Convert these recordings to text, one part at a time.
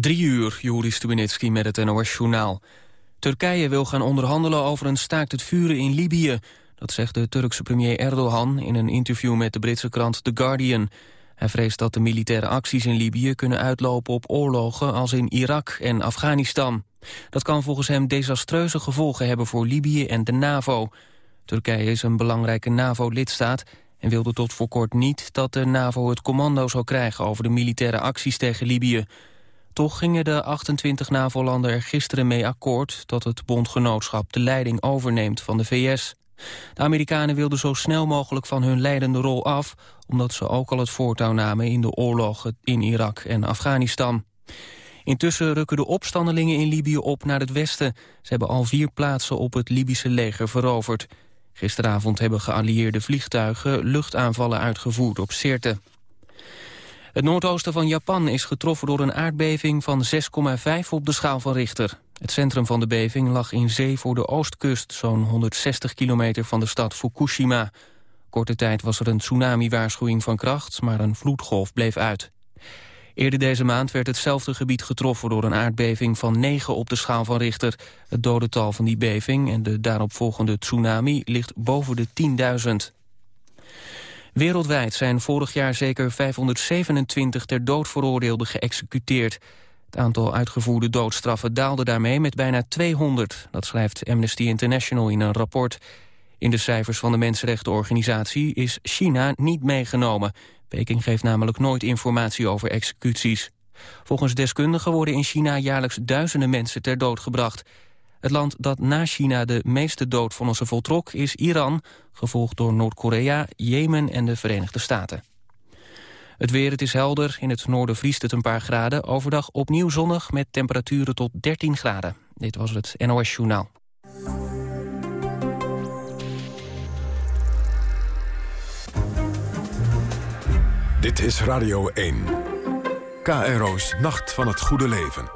Drie uur, Juri Stubenitski met het NOS-journaal. Turkije wil gaan onderhandelen over een staakt het vuren in Libië. Dat zegt de Turkse premier Erdogan in een interview met de Britse krant The Guardian. Hij vreest dat de militaire acties in Libië kunnen uitlopen op oorlogen als in Irak en Afghanistan. Dat kan volgens hem desastreuze gevolgen hebben voor Libië en de NAVO. Turkije is een belangrijke NAVO-lidstaat en wilde tot voor kort niet dat de NAVO het commando zou krijgen over de militaire acties tegen Libië. Toch gingen de 28 NAVO-landen er gisteren mee akkoord... dat het bondgenootschap de leiding overneemt van de VS. De Amerikanen wilden zo snel mogelijk van hun leidende rol af... omdat ze ook al het voortouw namen in de oorlogen in Irak en Afghanistan. Intussen rukken de opstandelingen in Libië op naar het westen. Ze hebben al vier plaatsen op het Libische leger veroverd. Gisteravond hebben geallieerde vliegtuigen luchtaanvallen uitgevoerd op Sirte. Het noordoosten van Japan is getroffen door een aardbeving van 6,5 op de schaal van Richter. Het centrum van de beving lag in zee voor de oostkust, zo'n 160 kilometer van de stad Fukushima. Korte tijd was er een tsunami-waarschuwing van kracht, maar een vloedgolf bleef uit. Eerder deze maand werd hetzelfde gebied getroffen door een aardbeving van 9 op de schaal van Richter. Het dodental van die beving en de daaropvolgende tsunami ligt boven de 10.000. Wereldwijd zijn vorig jaar zeker 527 ter dood veroordeelden geëxecuteerd. Het aantal uitgevoerde doodstraffen daalde daarmee met bijna 200. Dat schrijft Amnesty International in een rapport. In de cijfers van de Mensenrechtenorganisatie is China niet meegenomen. Peking geeft namelijk nooit informatie over executies. Volgens deskundigen worden in China jaarlijks duizenden mensen ter dood gebracht. Het land dat na China de meeste doodvonnissen voltrok is Iran... gevolgd door Noord-Korea, Jemen en de Verenigde Staten. Het weer, het is helder. In het noorden vriest het een paar graden. Overdag opnieuw zonnig met temperaturen tot 13 graden. Dit was het NOS Journaal. Dit is Radio 1. KRO's Nacht van het Goede Leven.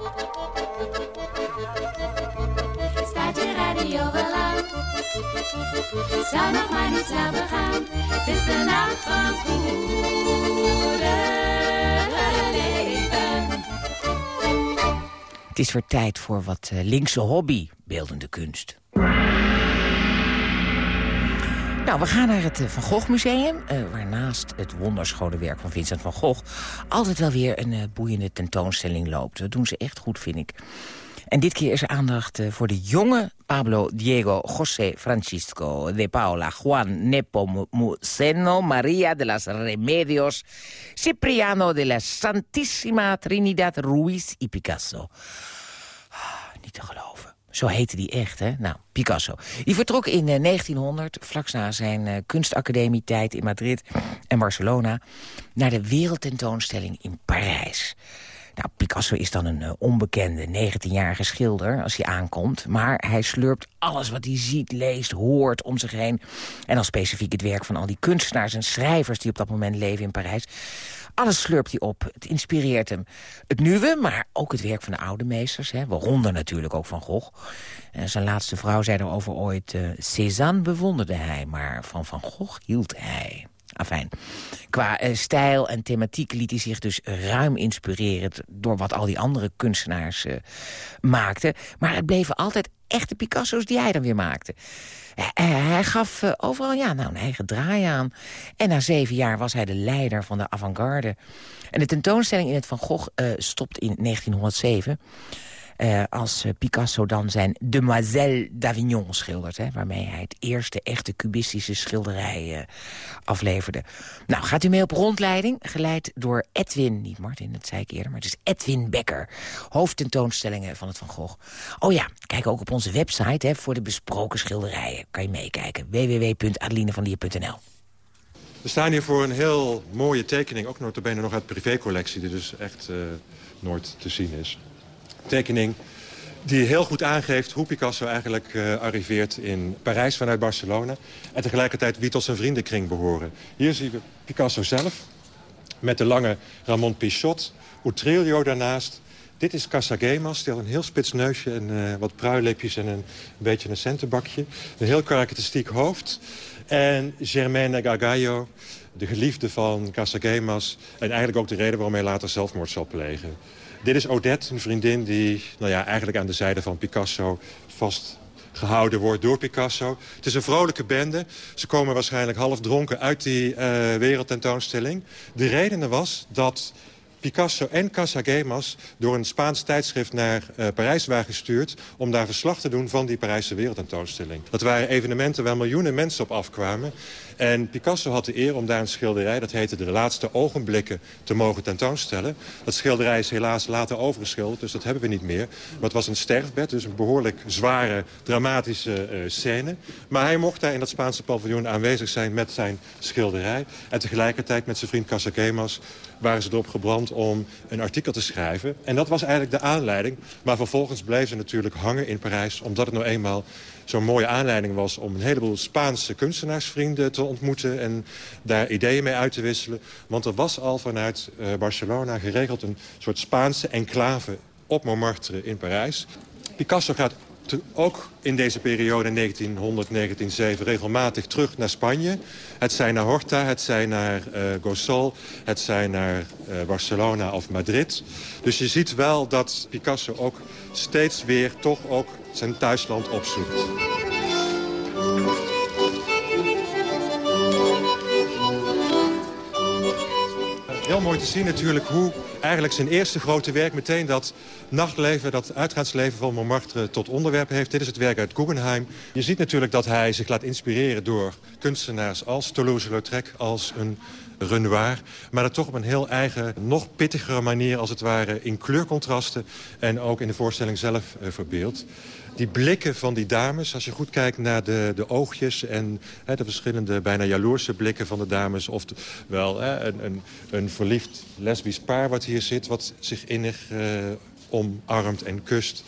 Zou nog maar niet snel begaan. Het is de nacht van het goede leven. Het is weer tijd voor wat uh, linkse hobby, beeldende kunst. Nou, we gaan naar het uh, Van Gogh Museum, uh, waar naast het wonderschone werk van Vincent van Gogh... altijd wel weer een boeiende tentoonstelling loopt. Dat doen ze echt goed, vind ik. En dit keer is er aandacht eh, voor de jonge Pablo Diego José Francisco de Paula Juan Nepomuceno Maria de las Remedios Cipriano de la Santísima Trinidad Ruiz y Picasso. Ah, niet te geloven. Zo heette die echt, hè? Nou, Picasso. Die vertrok in 1900, eh, vlak na zijn uh, kunstacademietijd in Madrid en Barcelona... naar de wereldtentoonstelling in Parijs. Nou, Picasso is dan een uh, onbekende 19-jarige schilder als hij aankomt. Maar hij slurpt alles wat hij ziet, leest, hoort om zich heen. En dan specifiek het werk van al die kunstenaars en schrijvers... die op dat moment leven in Parijs. Alles slurpt hij op. Het inspireert hem. Het nieuwe, maar ook het werk van de oude meesters. Hè, waaronder natuurlijk ook Van Gogh. En zijn laatste vrouw zei erover ooit... Uh, Cézanne bewonderde hij, maar van Van Gogh hield hij. Afijn. Qua uh, stijl en thematiek liet hij zich dus ruim inspireren... door wat al die andere kunstenaars uh, maakten. Maar het bleven altijd echte Picasso's die hij dan weer maakte. Hij gaf overal ja, nou, een eigen draai aan. En na zeven jaar was hij de leider van de avant-garde. En de tentoonstelling in het Van Gogh stopt in 1907... Uh, als Picasso dan zijn Demoiselle d'Avignon schildert... Hè, waarmee hij het eerste echte cubistische schilderij uh, afleverde. Nou, gaat u mee op rondleiding, geleid door Edwin... niet Martin, dat zei ik eerder, maar het is Edwin Becker... hoofdtentoonstellingen van het Van Gogh. Oh ja, kijk ook op onze website hè, voor de besproken schilderijen. Kan je meekijken, www.adelinevanlier.nl We staan hier voor een heel mooie tekening, ook notabene nog uit privécollectie... die dus echt nooit te zien is tekening die heel goed aangeeft hoe Picasso eigenlijk uh, arriveert in Parijs vanuit Barcelona. En tegelijkertijd wie tot zijn vriendenkring behoren. Hier zien we Picasso zelf met de lange Ramon Pichot, Utrillo daarnaast. Dit is Casagemas, die had een heel spits neusje en uh, wat pruilipjes en een, beetje een centenbakje. Een heel karakteristiek hoofd. En Germaine Gargallo, de geliefde van Casagemas... en eigenlijk ook de reden waarom hij later zelfmoord zal plegen. Dit is Odette, een vriendin die nou ja, eigenlijk aan de zijde van Picasso vastgehouden wordt door Picasso. Het is een vrolijke bende. Ze komen waarschijnlijk half dronken uit die uh, wereldtentoonstelling. De reden was dat Picasso en Casagemas door een Spaans tijdschrift naar uh, Parijs waren gestuurd... om daar verslag te doen van die Parijse wereldtentoonstelling. Dat waren evenementen waar miljoenen mensen op afkwamen. En Picasso had de eer om daar een schilderij, dat heette De Laatste Ogenblikken, te mogen tentoonstellen. Dat schilderij is helaas later overgeschilderd, dus dat hebben we niet meer. Maar het was een sterfbed, dus een behoorlijk zware, dramatische uh, scène. Maar hij mocht daar in dat Spaanse paviljoen aanwezig zijn met zijn schilderij. En tegelijkertijd met zijn vriend Casagemas waren ze erop gebrand om een artikel te schrijven. En dat was eigenlijk de aanleiding. Maar vervolgens bleef ze natuurlijk hangen in Parijs... omdat het nou eenmaal zo'n mooie aanleiding was... om een heleboel Spaanse kunstenaarsvrienden te ontmoeten... en daar ideeën mee uit te wisselen. Want er was al vanuit uh, Barcelona geregeld een soort Spaanse enclave op Montmartre in Parijs. Picasso gaat ook in deze periode 1900, 1907 regelmatig terug naar Spanje. Het zij naar Horta, het zij naar uh, Gosol, het zij naar uh, Barcelona of Madrid. Dus je ziet wel dat Picasso ook steeds weer toch ook zijn thuisland opzoekt. Heel mooi te zien natuurlijk hoe eigenlijk zijn eerste grote werk meteen dat nachtleven, dat uitgaansleven van Montmartre tot onderwerp heeft. Dit is het werk uit Guggenheim. Je ziet natuurlijk dat hij zich laat inspireren door kunstenaars als Toulouse-Lautrec, als een Renoir. Maar dat toch op een heel eigen, nog pittigere manier als het ware in kleurcontrasten en ook in de voorstelling zelf uh, verbeeld die blikken van die dames, als je goed kijkt naar de, de oogjes... en hè, de verschillende bijna jaloerse blikken van de dames... of wel hè, een, een, een, verliefd lesbisch paar wat hier zit... wat zich innig uh, omarmt en kust...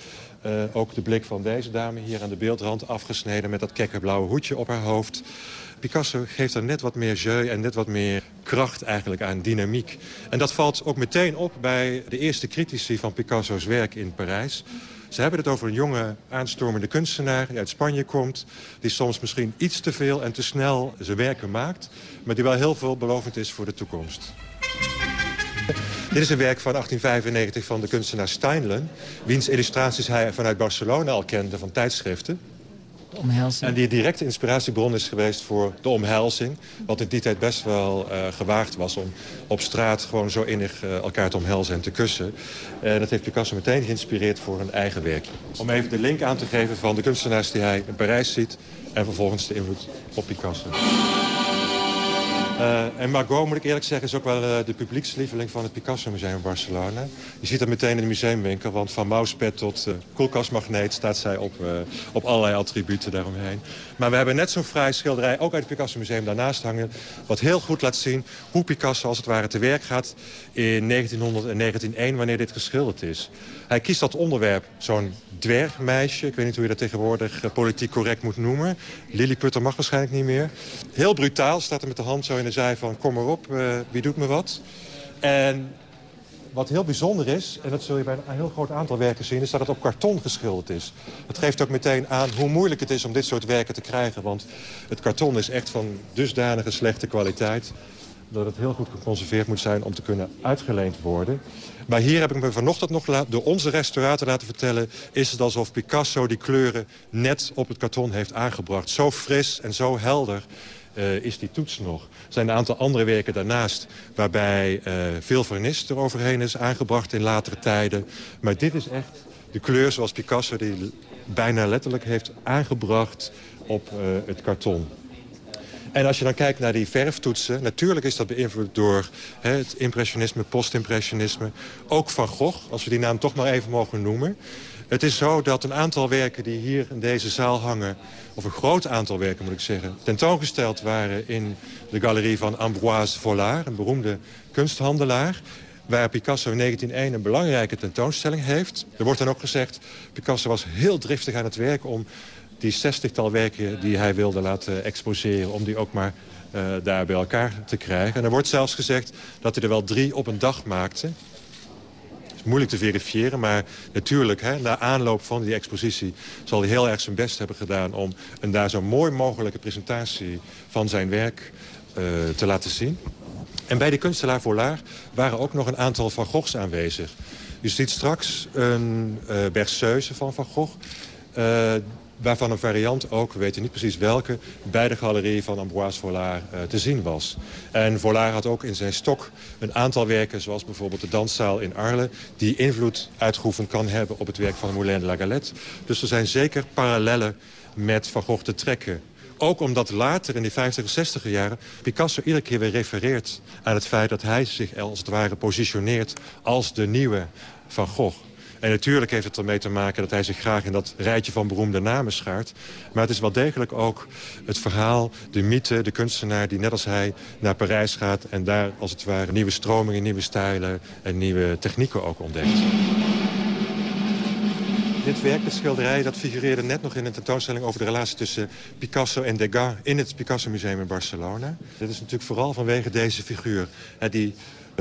Uh, ook de blik van deze dame hier aan de beeldrand afgesneden... met dat kekke blauwe hoedje op haar hoofd. Picasso geeft er net wat meer jeu en net wat meer kracht eigenlijk aan, dynamiek. En dat valt ook meteen op bij de eerste critici van Picasso's werk in Parijs... Ze hebben het over een jonge aanstormende kunstenaar die uit Spanje komt... die soms misschien iets te veel en te snel zijn werken maakt... maar die wel heel veelbelovend is voor de toekomst. Dit is een werk van 1895 van de kunstenaar Steinlen... wiens illustraties hij vanuit Barcelona al kende van tijdschriften omhelzing. En die directe inspiratiebron is geweest voor de omhelzing. Wat in die tijd best wel uh, gewaagd was om op straat gewoon zo innig uh, elkaar te omhelzen en te kussen. En dat heeft Picasso meteen geïnspireerd voor een eigen werk. Om even de link aan te geven van de kunstenaars die hij in Parijs ziet... en vervolgens de invloed op Picasso. Uh, en Margot, moet ik eerlijk zeggen, is ook wel uh, de publiekslieveling van het Picasso Museum in Barcelona. Je ziet dat meteen in de museumwinkel, want van mouspet tot uh, koelkastmagneet staat zij op, op allerlei attributen daaromheen. Maar we hebben net zo'n fraai schilderij, ook uit het Picasso Museum daarnaast hangen, wat heel goed laat zien hoe Picasso als het ware te werk gaat in 1900 en 1901, wanneer dit geschilderd is. Hij kiest dat onderwerp, zo'n dwergmeisje. Ik weet niet hoe je dat tegenwoordig uh, politiek correct moet noemen. Lilliputter mag waarschijnlijk niet meer. Heel brutaal, staat er met de hand zo in de zij van... kom maar op, uh, wie doet me wat? En wat heel bijzonder is, en dat zul je bij een heel groot aantal werken zien... is dat het op karton geschilderd is. Dat geeft ook meteen aan hoe moeilijk het is om dit soort werken te krijgen. Want het karton is echt van dusdanige slechte kwaliteit dat het heel goed geconserveerd moet zijn om te kunnen uitgeleend worden. Maar hier heb ik me vanochtend nog door onze restaurator laten vertellen... is het alsof Picasso die kleuren net op het karton heeft aangebracht. Zo fris en zo helder uh, is die toets nog. Er zijn een aantal andere werken daarnaast... waarbij uh, veel vernis eroverheen is aangebracht in latere tijden. Maar dit is echt de kleur zoals Picasso die bijna letterlijk heeft aangebracht op uh, het karton. En als je dan kijkt naar die verftoetsen... natuurlijk is dat beïnvloed door hè, het impressionisme, postimpressionisme. Ook Van Gogh, als we die naam toch maar even mogen noemen. Het is zo dat een aantal werken die hier in deze zaal hangen... of een groot aantal werken moet ik zeggen... tentoongesteld waren in de galerie van Ambroise Vollard... een beroemde kunsthandelaar waar Picasso in 1901 een belangrijke tentoonstelling heeft. Er wordt dan ook gezegd, Picasso was heel driftig aan het werk... om die zestigtal werken die hij wilde laten exposeren... om die ook maar uh, daar bij elkaar te krijgen. En er wordt zelfs gezegd dat hij er wel drie op een dag maakte. moeilijk te verifiëren. Maar natuurlijk, hè, na aanloop van die expositie... zal hij heel erg zijn best hebben gedaan... om een daar zo mooi mogelijke presentatie van zijn werk uh, te laten zien. En bij de kunstelaar Vollard waren ook nog een aantal Van Goghs aanwezig. Je ziet straks een uh, berceuse van Van Gogh... Waarvan een variant ook, we weten niet precies welke... bij de galerie van Ambroise Vollard uh, te zien was. En Vollard had ook in zijn stok een aantal werken... zoals bijvoorbeeld de danszaal in Arles... die invloed uitgeoefend kan hebben op het werk van Moulin de la Galette. Dus er zijn zeker parallellen met Van Gogh te trekken. Ook omdat later in die 50 en 60 jaren Picasso iedere keer weer refereert aan het feit dat hij zich als het ware positioneert als de nieuwe Van Gogh. En natuurlijk heeft het ermee te maken dat hij zich graag in dat rijtje van beroemde namen schaart. Maar het is wel degelijk ook het verhaal, de mythe, de kunstenaar die net als hij naar Parijs gaat... en daar als het ware nieuwe stromingen, nieuwe stijlen en nieuwe technieken ook ontdekt. Dit werk, de schilderij, dat figureerde net nog in een tentoonstelling... over de relatie tussen Picasso en Degas in het Picasso Museum in Barcelona. Dit is natuurlijk vooral vanwege deze figuur. Die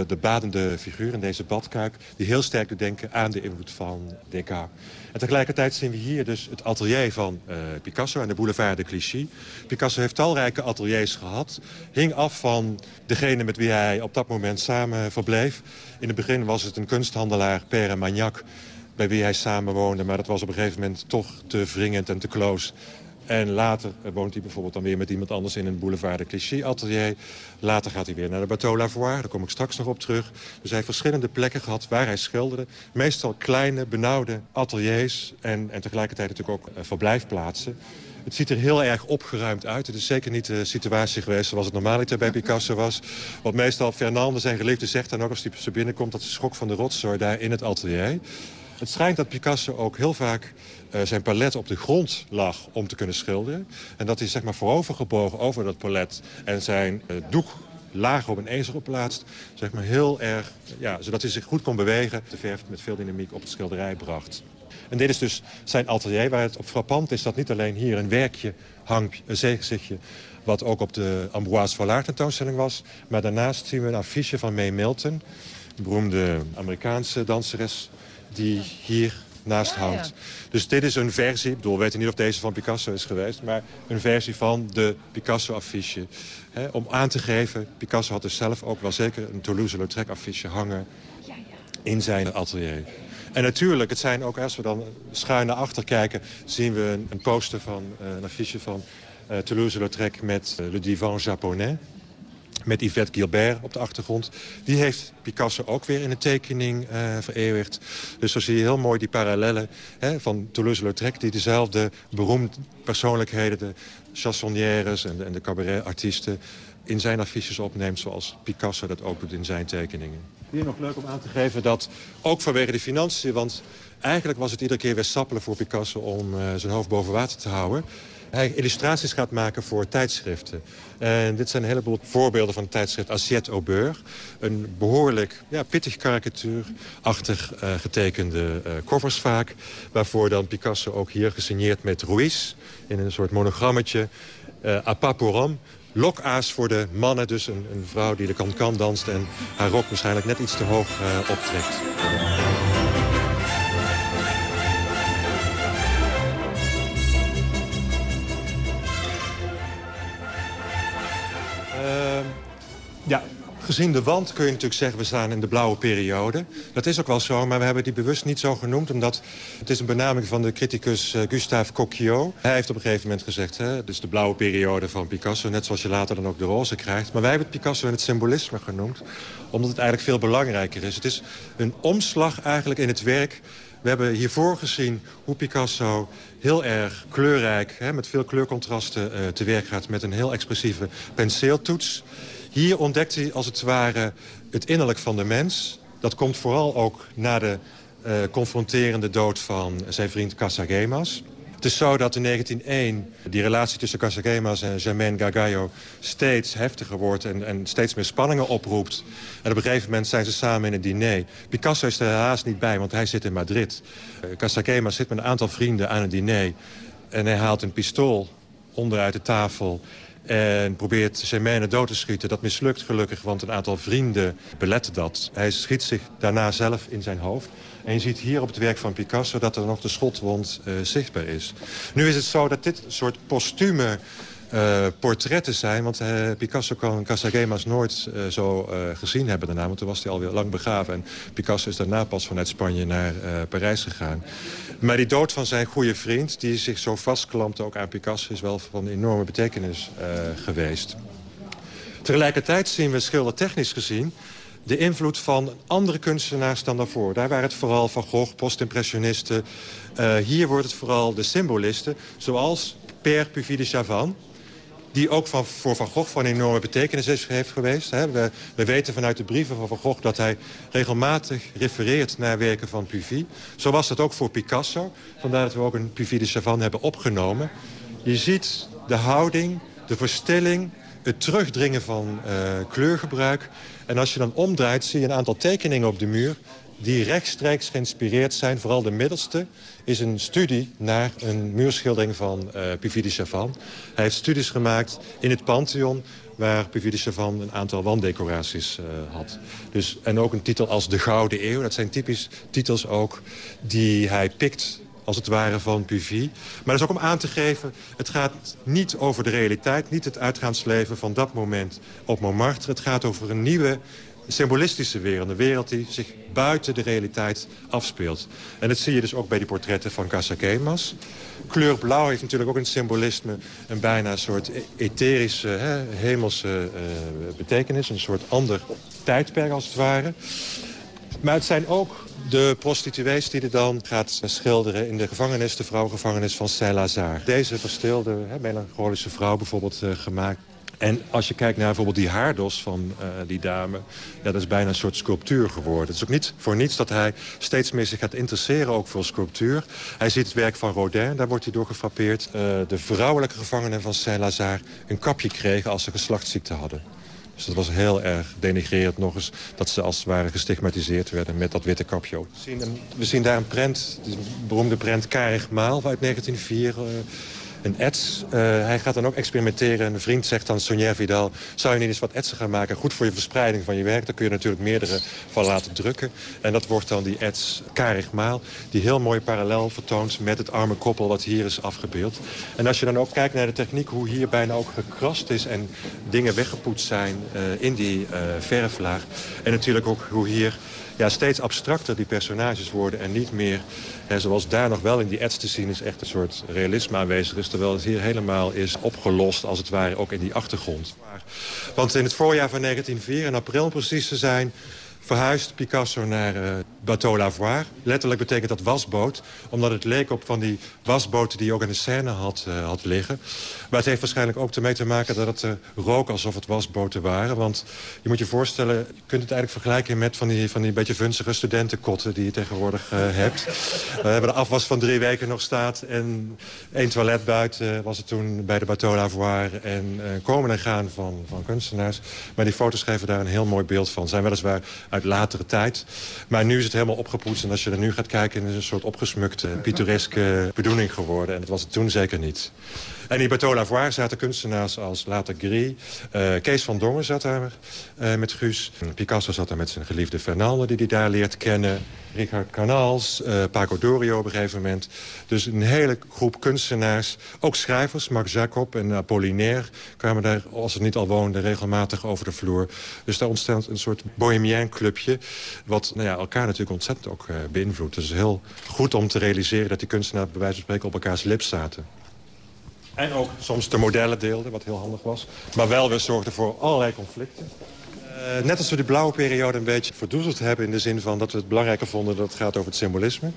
de badende figuur in deze badkuip... die heel sterk doet denken aan de invloed van Degas. En tegelijkertijd zien we hier dus het atelier van uh, Picasso... aan de boulevard de Clichy. Picasso heeft talrijke ateliers gehad. Hing af van degene met wie hij op dat moment samen verbleef. In het begin was het een kunsthandelaar, Père Magnac bij wie hij samenwoonde. Maar dat was op een gegeven moment toch te wringend en te close. En later woont hij bijvoorbeeld dan weer met iemand anders in een boulevard de Clichy-atelier. Later gaat hij weer naar de Bateau Lavoie, daar kom ik straks nog op terug. Dus hij heeft verschillende plekken gehad waar hij schilderde. Meestal kleine, benauwde ateliers en, en tegelijkertijd natuurlijk ook uh, verblijfplaatsen. Het ziet er heel erg opgeruimd uit. Het is zeker niet de situatie geweest zoals het normaliter bij Picasso was. Want meestal Fernande, zijn geliefde, zegt dan ook als hij zo binnenkomt... dat ze schok van de rotzooi daar in het atelier. Het schijnt dat Picasso ook heel vaak uh, zijn palet op de grond lag om te kunnen schilderen. En dat hij zeg maar voorovergebogen over dat palet en zijn uh, doek laag op een ezel plaatst. Zeg maar heel erg, ja, zodat hij zich goed kon bewegen. De verf met veel dynamiek op het schilderij bracht. En dit is dus zijn atelier waar het op frappant is dat niet alleen hier een werkje hangt, een zeegezichtje wat ook op de Ambroise Vollard tentoonstelling was. Maar daarnaast zien we een affiche van May Milton, beroemde Amerikaanse danseres die hier naast hangt. Dus dit is een versie, ik bedoel, we weten niet of deze van Picasso is geweest... maar een versie van de Picasso-affiche. Om aan te geven, Picasso had dus zelf ook wel zeker een Toulouse-Lautrec-affiche hangen... in zijn atelier. En natuurlijk, het zijn ook, als we dan schuin naar achter kijken... zien we een, poster van, uh, een affiche van uh, Toulouse-Lautrec met uh, Le Divan Japonais met Yvette Gilbert op de achtergrond. Die heeft Picasso ook weer in een tekening uh, vereeuwigd. Dus zo zie je heel mooi die parallellen hè, van Toulouse-Lautrec... die dezelfde beroemde persoonlijkheden, de chansonnières en de, en de cabaretartiesten... in zijn affiches opneemt zoals Picasso dat ook doet in zijn tekeningen. Hier nog leuk om aan te geven dat, ook vanwege de financiën... want eigenlijk was het iedere keer weer sappelen voor Picasso om uh, zijn hoofd boven water te houden hij illustraties gaat maken voor tijdschriften. En dit zijn een heleboel voorbeelden van het tijdschrift Assiette au Beurre. Een behoorlijk ja, pittig karikatuurachtig uh, getekende uh, covers vaak. Waarvoor dan Picasso ook hier gesigneerd met Ruiz... in een soort monogrammetje. À pas pour homme. Lokaas voor de mannen, dus een, een vrouw die de kan-kan danst... en haar rok waarschijnlijk net iets te hoog optrekt. Gezien de wand kun je natuurlijk zeggen... we staan in de blauwe periode. Dat is ook wel zo, maar we hebben die bewust niet zo genoemd... omdat het is een benaming van de criticus uh, Gustave Coquillot. Hij heeft op een gegeven moment gezegd... Hè, dus de blauwe periode van Picasso... net zoals je later dan ook de roze krijgt. Maar wij hebben het Picasso in het symbolisme genoemd... omdat het eigenlijk veel belangrijker is. Het is een omslag eigenlijk in het werk... We hebben hiervoor gezien hoe Picasso heel erg kleurrijk... Hè, met veel kleurcontrasten uh, te werk gaat... met een heel expressieve penseeltoets... Hier ontdekt hij als het ware het innerlijk van de mens. Dat komt vooral ook na de uh, confronterende dood van zijn vriend Casagemas. Het is zo dat in 1901 die relatie tussen Casagemas en Germaine Gargallo steeds heftiger wordt en, en, steeds meer spanningen oproept. En op een gegeven moment zijn ze samen in een diner. Picasso is er helaas niet bij, want hij zit in Madrid. Uh, Casagemas zit met een aantal vrienden aan een diner. En hij haalt een pistool onderuit de tafel En probeert Germaine dood te schieten. Dat mislukt gelukkig, want een aantal vrienden beletten dat. Hij schiet zich daarna zelf in zijn hoofd. En je ziet hier op het werk van Picasso dat er nog de schotwond uh, zichtbaar is. Nu is het zo dat dit soort postume uh, portretten zijn. Want uh, Picasso kan Casagemas nooit uh, zo gezien hebben daarna. Want toen was hij alweer lang begraven. En Picasso is daarna pas vanuit Spanje naar Parijs gegaan. Maar die dood van zijn goede vriend, die zich zo vastklampte ook aan Picasso... is wel van enorme betekenis geweest. Tegelijkertijd zien we schildertechnisch gezien de invloed van andere kunstenaars dan daarvoor. Daar waren het vooral Van Gogh, postimpressionisten. Hier wordt het vooral de symbolisten, zoals Père Puvis de Chavannes die ook van, voor Van Gogh van enorme betekenis is, heeft geweest. Hè. We, we, weten vanuit de brieven van Van Gogh dat hij regelmatig refereert naar werken van Puvis. Zo was dat ook voor Picasso. Vandaar dat we ook een Puvis de Chavannes hebben opgenomen. Je ziet de houding, de verstilling, het terugdringen van uh, kleurgebruik. En als je dan omdraait zie je een aantal tekeningen op de muur die rechtstreeks geïnspireerd zijn. Vooral de middelste is een studie naar een muurschildering van uh, Puvis de Chavannes. Hij heeft studies gemaakt in het Pantheon waar Puvis de Chavannes een aantal wanddecoraties uh, had. Dus, en ook een titel als De Gouden Eeuw. Dat zijn typisch titels ook die hij pikt als het ware van Puvis. Maar dat is ook om aan te geven, het gaat niet over de realiteit... niet het uitgaansleven van dat moment op Montmartre. Het gaat over een nieuwe symbolistische wereld. Een wereld die zich buiten de realiteit afspeelt. En dat zie je dus ook bij die portretten van Casaquemas. Kleur blauw heeft natuurlijk ook een symbolisme. Een bijna soort e- etherische, hè, hemelse uh, betekenis. Een soort ander tijdperk als het ware. Maar het zijn ook de prostituees die er dan gaat schilderen in de gevangenis... de vrouwengevangenis van Saint-Lazare. Deze verstilde, melancholische vrouw bijvoorbeeld uh, gemaakt en als je kijkt naar bijvoorbeeld die haardos van uh, die dame... Ja, dat is bijna een soort sculptuur geworden. Het is ook niet voor niets dat hij steeds meer zich gaat interesseren ook voor sculptuur. Hij ziet het werk van Rodin, daar wordt hij door gefrappeerd. Uh, de vrouwelijke gevangenen van Saint-Lazare een kapje kregen als ze geslachtsziekte hadden. Dus dat was heel erg denigrerend nog eens... dat ze als het ware gestigmatiseerd werden met dat witte kapje. We zien, een, we zien daar een prent, een beroemde prent Karig Maal uit 1904... Uh, een ets. Uh, hij gaat dan ook experimenteren. Een vriend zegt dan, Sonja Vidal... zou je niet eens wat etsen gaan maken? Goed voor je verspreiding van je werk. Daar kun je natuurlijk meerdere van laten drukken. En dat wordt dan die ets Karig Maal... die heel mooi parallel vertoont met het arme koppel... wat hier is afgebeeld. En als je dan ook kijkt naar de techniek... hoe hier bijna ook gekrast is... en dingen weggepoetst zijn uh, in die uh, verflaag. En natuurlijk ook hoe hier ja, steeds abstracter die personages worden... en niet meer, hè, zoals daar nog wel in die ads te zien is... echt een soort realisme aanwezig is... terwijl het hier helemaal is opgelost, als het ware, ook in die achtergrond. Want in het voorjaar van 1904, in april precies te zijn verhuist Picasso naar uh, Bateau Lavoir. Letterlijk betekent dat wasboot, omdat het leek op van die wasboten die je ook in de scène had, uh, had liggen. Maar het heeft waarschijnlijk ook ermee te maken dat het uh, rook alsof het wasboten waren. Want je moet je voorstellen, je kunt het eigenlijk vergelijken met van die, van die beetje vunzige studentenkotten die je tegenwoordig hebt. We hebben de afwas van drie weken nog staat en één toilet buiten was het toen bij de Bateau Lavoir. En komen en gaan van, van kunstenaars. Maar die foto's geven daar een heel mooi beeld van. Zijn weliswaar uit latere tijd. Maar nu is het helemaal opgepoetst. En als je er nu gaat kijken, is het een soort opgesmukte, pittoreske bedoeling geworden. En dat was het toen zeker niet. En in Bateau Lavoir zaten kunstenaars als later Gris. Uh, Kees van Dongen zat daar uh, met Guus. Picasso zat daar met zijn geliefde Fernande, die hij daar leert kennen. Richard Canals, uh, Paco Dorio op een gegeven moment. Dus een hele groep kunstenaars. Ook schrijvers, Marc Jacob en Apollinaire... kwamen daar, als het niet al woonden, regelmatig over de vloer. Dus daar ontstaat een soort bohemien clubje... wat nou ja, elkaar natuurlijk ontzettend ook beïnvloedt. Dus het is heel goed om te realiseren dat die kunstenaars... bij wijze van spreken op elkaars lip zaten. En ook soms de modellen deelden, wat heel handig was. Maar wel weer zorgde voor allerlei conflicten. Uh, net als we de blauwe periode een beetje verdoezeld hebben... in de zin van dat we het belangrijker vonden dat het gaat over het symbolisme...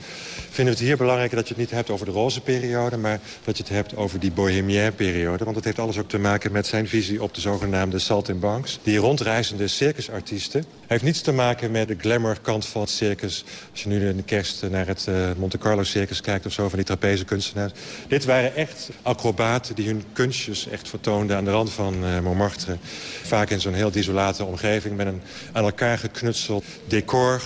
vinden we het hier belangrijker dat je het niet hebt over de roze periode... maar dat je het hebt over die bohemienne periode. Want het heeft alles ook te maken met zijn visie op de zogenaamde saltimbanks. Die rondreizende circusartiesten. heeft niets te maken met de glamour kant van het circus. Als je nu in de kerst naar het uh, Monte Carlo circus kijkt of zo... van die trapeze kunstenaars. Dit waren echt acrobaten die hun kunstjes echt vertoonden... aan de rand van uh, Montmartre. Vaak in zo'n heel desolate omgeving met een aan elkaar geknutseld decor.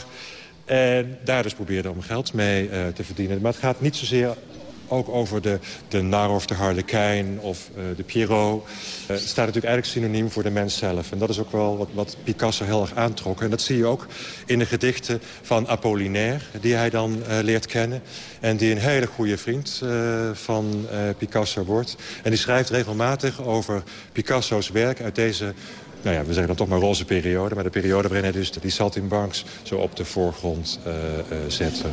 En daar dus probeerde om geld mee uh, te verdienen. Maar het gaat niet zozeer ook over de, de nar of de harlekijn of uh, de Pierrot. Uh, staat natuurlijk eigenlijk synoniem voor de mens zelf. En dat is ook wel wat, wat Picasso heel erg aantrok. En dat zie je ook in de gedichten van Apollinaire, die hij dan leert kennen. En die een hele goede vriend van Picasso wordt. En die schrijft regelmatig over Picasso's werk uit deze nou ja, we zeggen dan toch maar roze periode. Maar de periode waarin hij dus die saltimbanks zo op de voorgrond uh, zette.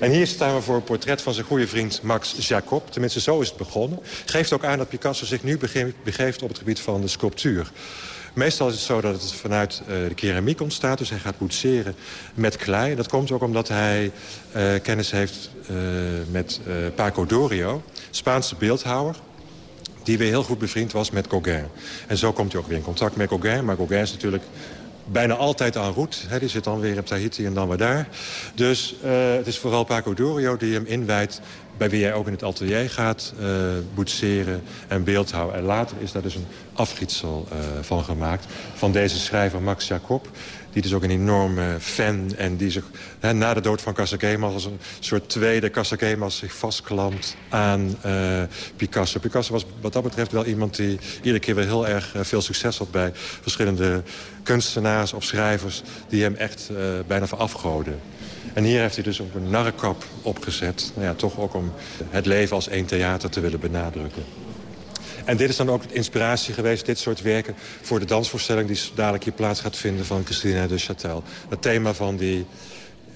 En hier staan we voor een portret van zijn goede vriend Max Jacob. Tenminste, zo is het begonnen. Geeft ook aan dat Picasso zich nu begeeft op het gebied van de sculptuur. Meestal is het zo dat het vanuit uh, de keramiek ontstaat. Dus hij gaat boetseren met klei. Dat komt ook omdat hij kennis heeft met Paco Dorio, Spaanse beeldhouwer die weer heel goed bevriend was met Gauguin. En zo komt hij ook weer in contact met Gauguin. Maar Gauguin is natuurlijk bijna altijd en route. Hè, die zit dan weer in Tahiti en dan weer daar. Dus uh, het is vooral Paco Dorio die hem inwijdt... bij wie hij ook in het atelier gaat uh, boetseren en beeldhouden. En later is daar dus een afgietsel uh, van gemaakt. Van deze schrijver Max Jacob. Die dus ook een enorme fan en die zich hè, na de dood van Casagemas... als een soort tweede Casagemas zich vastklampt aan uh, Picasso. Picasso was wat dat betreft wel iemand die iedere keer weer heel erg veel succes had... bij verschillende kunstenaars of schrijvers die hem echt bijna verafgoden. En hier heeft hij dus ook een narrenkap opgezet. Nou ja, toch ook om het leven als één theater te willen benadrukken. En dit is dan ook de inspiratie geweest, dit soort werken... voor de dansvoorstelling die dadelijk hier plaats gaat vinden van Christina de Châtel. Het thema van die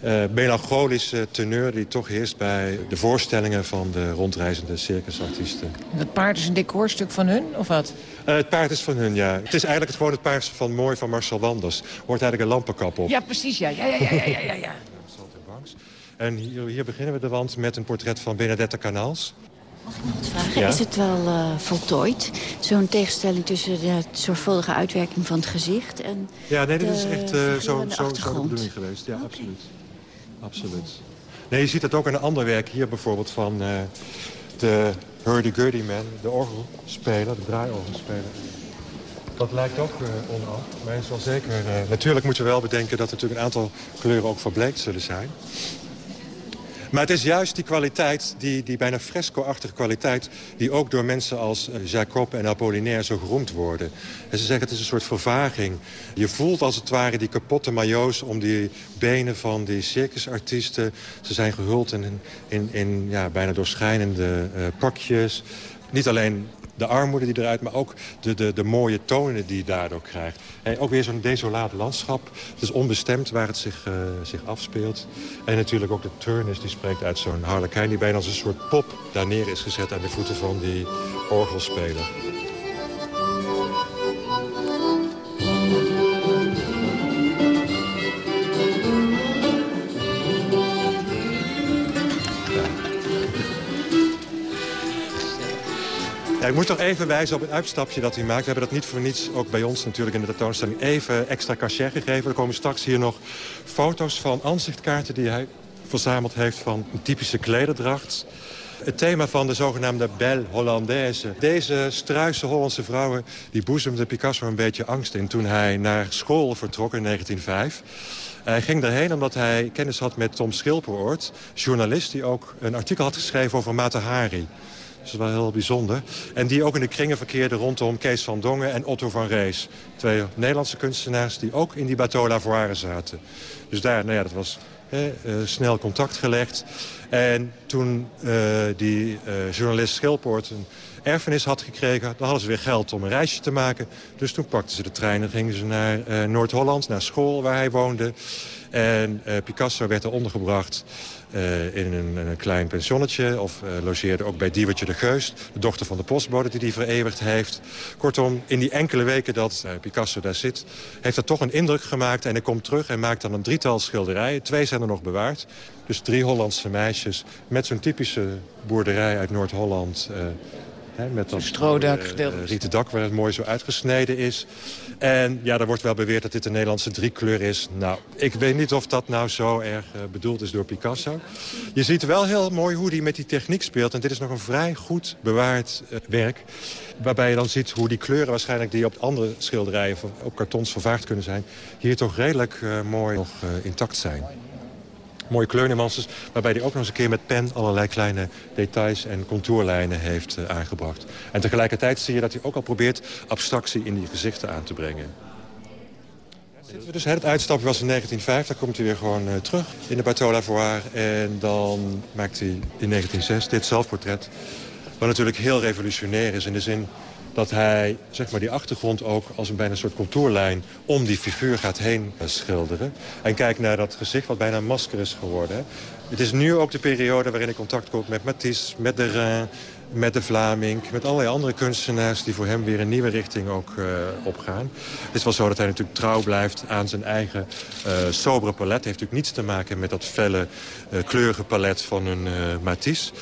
uh, melancholische teneur die toch heerst bij de voorstellingen van de rondreizende circusartiesten. Het paard is een decorstuk van hun, of wat? Uh, het paard is van hun, ja. Het is eigenlijk het, gewoon het paard van Mooi van Marcel Wanders. Hoort eigenlijk een lampenkap op. Ja, precies, ja. ja, ja, ja, ja, ja, ja. En hier, hier beginnen we de wand met een portret van Benedetta Canals. Mag ik nog wat vragen? Ja? Is het wel uh, voltooid? Zo'n tegenstelling tussen de zorgvuldige uitwerking van het gezicht en Ja, nee, dit is echt uh, zo, zo, bedoeling geweest. Ja, okay. absoluut. Absoluut. Nee, je ziet het ook in een ander werk hier bijvoorbeeld van uh, de Hurdy-Gurdy Man, de orgelspeler, de draaiorgelspeler. Dat lijkt ook uh, onaf, maar is wel zeker... Uh, natuurlijk moeten we wel bedenken dat er natuurlijk een aantal kleuren ook verbleekt zullen zijn. Maar het is juist die kwaliteit, die, die bijna fresco-achtige kwaliteit... die ook door mensen als Jacob en Apollinaire zo geroemd worden. En ze zeggen het is een soort vervaging. Je voelt als het ware die kapotte majo's om die benen van die circusartiesten. Ze zijn gehuld in, in, in ja, bijna doorschijnende uh, pakjes. Niet alleen de armoede die eruit, maar ook de, de, de mooie tonen die je daardoor krijgt. En ook weer zo'n desolaat landschap. Het is onbestemd waar het zich, uh, zich afspeelt. En natuurlijk ook de Turnus, die spreekt uit zo'n harlekijn... die bijna als een soort pop daar neer is gezet aan de voeten van die orgelspeler. Ja, ik moet toch even wijzen op een uitstapje dat hij maakt. We hebben dat niet voor niets, ook bij ons natuurlijk in de tentoonstelling... even extra cachet gegeven. Er komen straks hier nog foto's van aanzichtkaarten die hij verzameld heeft... van een typische klederdracht. Het thema van de zogenaamde Belle Hollandaise. Deze struise Hollandse vrouwen die boezemde Picasso een beetje angst in... toen hij naar school vertrok in 1905. Hij ging daarheen omdat hij kennis had met Tom Schilperoort... journalist die ook een artikel had geschreven over Mata Hari... Dat is wel heel bijzonder. En die ook in de kringen verkeerde rondom Kees van Dongen en Otto van Rees. Twee Nederlandse kunstenaars die ook in die Bateau Lavoire zaten. Dus daar, nou ja, dat was uh, snel contact gelegd. En toen uh, die uh, journalist Schilpoort een erfenis had gekregen... dan hadden ze weer geld om een reisje te maken. Dus toen pakten ze de trein en gingen ze naar Noord-Holland, naar school waar hij woonde. En Picasso werd er ondergebracht uh, in een, klein pensionnetje. Of uh, logeerde ook bij Diewertje de Geus, de dochter van de postbode die die vereeuwigd heeft. Kortom, in die enkele weken dat uh, Picasso daar zit, heeft dat toch een indruk gemaakt. En hij komt terug en maakt dan een drietal schilderijen. Twee zijn er nog bewaard. Dus drie Hollandse meisjes met zo'n typische boerderij uit Noord-Holland... Met dat stroodak, uh, rieten dak waar het mooi zo uitgesneden is. En ja, er wordt wel beweerd dat dit een Nederlandse driekleur is. Nou, ik weet niet of dat nou zo erg uh, bedoeld is door Picasso. Je ziet wel heel mooi hoe hij met die techniek speelt. En dit is nog een vrij goed bewaard uh, werk. Waarbij je dan ziet hoe die kleuren waarschijnlijk die op andere schilderijen... op kartons vervaagd kunnen zijn... hier toch redelijk mooi nog intact zijn. Mooie kleurnuances... waarbij hij ook nog eens een keer met pen allerlei kleine details en contourlijnen heeft uh, aangebracht. En tegelijkertijd zie je dat hij ook al probeert abstractie in die gezichten aan te brengen. We dus, het uitstapje was in 1905, dan komt hij weer gewoon uh, terug in de Bateau Lavoir. En dan maakt hij in 1906 dit zelfportret. Wat natuurlijk heel revolutionair is in de zin dat hij zeg maar, die achtergrond ook als een bijna soort contourlijn om die figuur gaat heen schilderen. En kijk naar dat gezicht wat bijna een masker is geworden. Het is nu ook de periode waarin ik contact komt met Matisse, met de Rhin, met de Vlaming, met allerlei andere kunstenaars... die voor hem weer een nieuwe richting ook uh, opgaan. Het is wel zo dat hij natuurlijk trouw blijft aan zijn eigen uh, sobere palet. Heeft natuurlijk niets te maken met dat felle, uh, kleurige palet van een Matisse.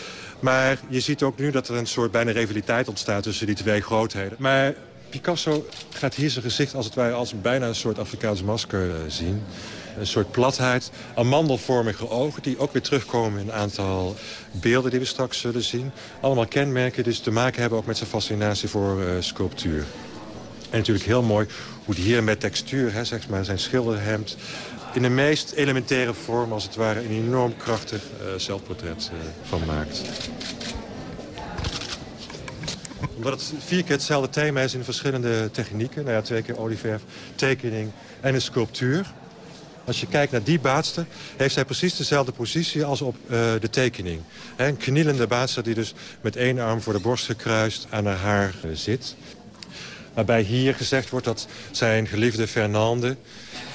Maar je ziet ook nu dat er een soort bijna rivaliteit ontstaat tussen die twee grootheden. Maar Picasso gaat hier zijn gezicht als het ware als bijna een soort Afrikaans masker uh, zien. Een soort platheid, amandelvormige ogen... die ook weer terugkomen in een aantal beelden die we straks zullen zien. Allemaal kenmerken die dus te maken hebben ook met zijn fascinatie voor uh, sculptuur. En natuurlijk heel mooi hoe hij hier met textuur, hè, zeg maar, zijn schilderhemd in de meest elementaire vorm, als het ware, een enorm krachtig uh, zelfportret uh, van maakt. Omdat het vier keer hetzelfde thema is in verschillende technieken. Nou ja, twee keer olieverf, tekening en een sculptuur. Als je kijkt naar die baatster, heeft hij precies dezelfde positie als op uh, de tekening. Een knielende baatster die dus met één arm voor de borst gekruist aan haar haar zit. Waarbij hier gezegd wordt dat zijn geliefde Fernande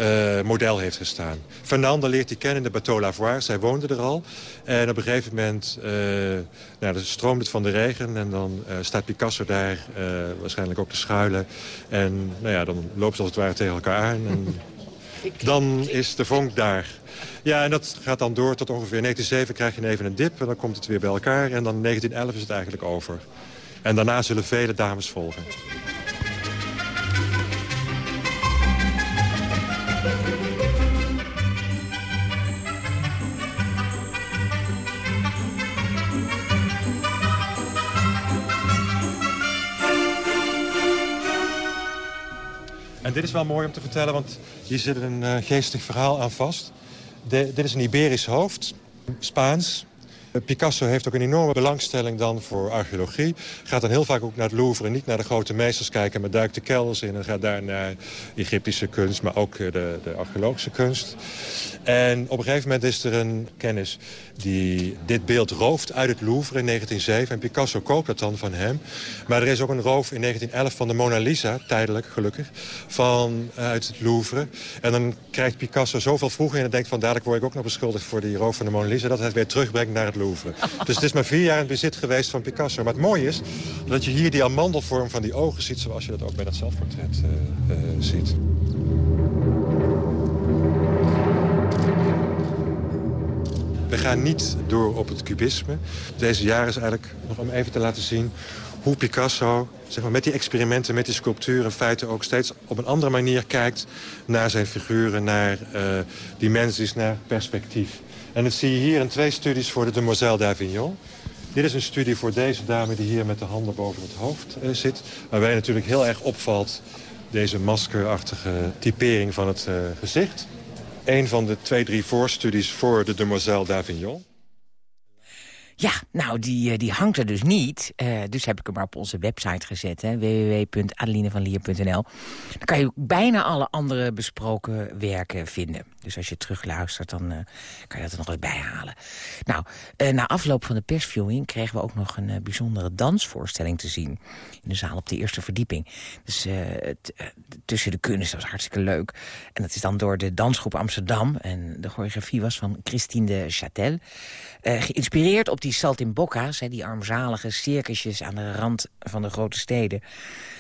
uh, model heeft gestaan. Fernande leert hij kennen in de Bateau Lavoir. Zij woonde er al. En op een gegeven moment uh, nou, stroomt het van de regen. En dan uh, staat Picasso daar waarschijnlijk ook te schuilen. En nou ja, dan loopt ze als het ware tegen elkaar aan. En dan is de vonk daar. Ja, en dat gaat dan door tot ongeveer 1907 krijg je even een dip. En dan komt het weer bij elkaar. En dan 1911 is het eigenlijk over. En daarna zullen vele dames volgen. Dit is wel mooi om te vertellen, want hier zit een uh, geestig verhaal aan vast. De, dit is een Iberisch hoofd, Spaans. Picasso heeft ook een enorme belangstelling dan voor archeologie. Gaat dan heel vaak ook naar het Louvre, niet naar de grote meesters kijken... maar duikt de kelders in en gaat daar naar Egyptische kunst... maar ook de, de archeologische kunst. En op een gegeven moment is er een kennis die dit beeld rooft uit het Louvre in 1907. En Picasso koopt dat dan van hem. Maar er is ook een roof in 1911 van de Mona Lisa, tijdelijk gelukkig, van, uh, uit het Louvre. En dan krijgt Picasso zoveel vroeger en denkt van dadelijk word ik ook nog beschuldigd voor die roof van de Mona Lisa, dat hij het weer terugbrengt naar het Louvre. dus het is maar vier jaar in bezit geweest van Picasso. Maar het mooie is dat je hier die amandelvorm van die ogen ziet, zoals je dat ook bij dat zelfportret uh, uh, ziet. We gaan niet door op het cubisme. Deze jaar is eigenlijk nog om even te laten zien hoe Picasso zeg maar, met die experimenten, met die sculptuur... in feite ook steeds op een andere manier kijkt naar zijn figuren... naar uh, dimensies, naar perspectief. En dat zie je hier in twee studies voor de Demoiselle d'Avignon. Dit is een studie voor deze dame die hier met de handen boven het hoofd uh, zit. Waarbij natuurlijk heel erg opvalt deze maskerachtige typering van het uh, gezicht een van de twee, drie voorstudies voor de Demoiselle d'Avignon. Ja, nou, die, die hangt er dus niet. Uh, dus heb ik hem maar op onze website gezet, www.adelinevanlier.nl. Dan kan je bijna alle andere besproken werken vinden. Dus als je terugluistert, dan uh, kan je dat er nog eens bij halen. Nou, uh, na afloop van de persviewing kregen we ook nog een bijzondere dansvoorstelling te zien. In de zaal op de eerste verdieping. Dus tussen de kunst, dat was hartstikke leuk. En dat is dan door de dansgroep Amsterdam. En de choreografie was van Christine de Châtel. geïnspireerd op die saltimbocca's, die armzalige circusjes aan de rand van de grote steden.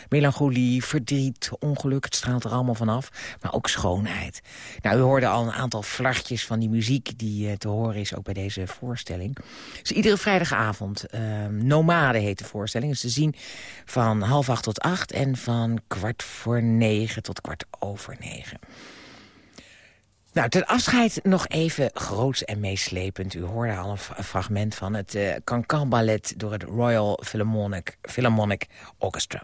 Melancholie, verdriet, ongeluk, het straalt er allemaal vanaf. Maar ook schoonheid. Nou, u hoorde al een aantal vlagjes van die muziek die uh, te horen is ook bij deze voorstelling. Dus iedere vrijdagavond, uh, Nomade heet de voorstelling. is te zien van half acht tot acht en van kwart voor negen tot kwart over negen. Nou, ten afscheid nog even groots en meeslepend. U hoorde al een fragment van het uh, Cancan Ballet... door het Royal Philharmonic, Philharmonic Orchestra.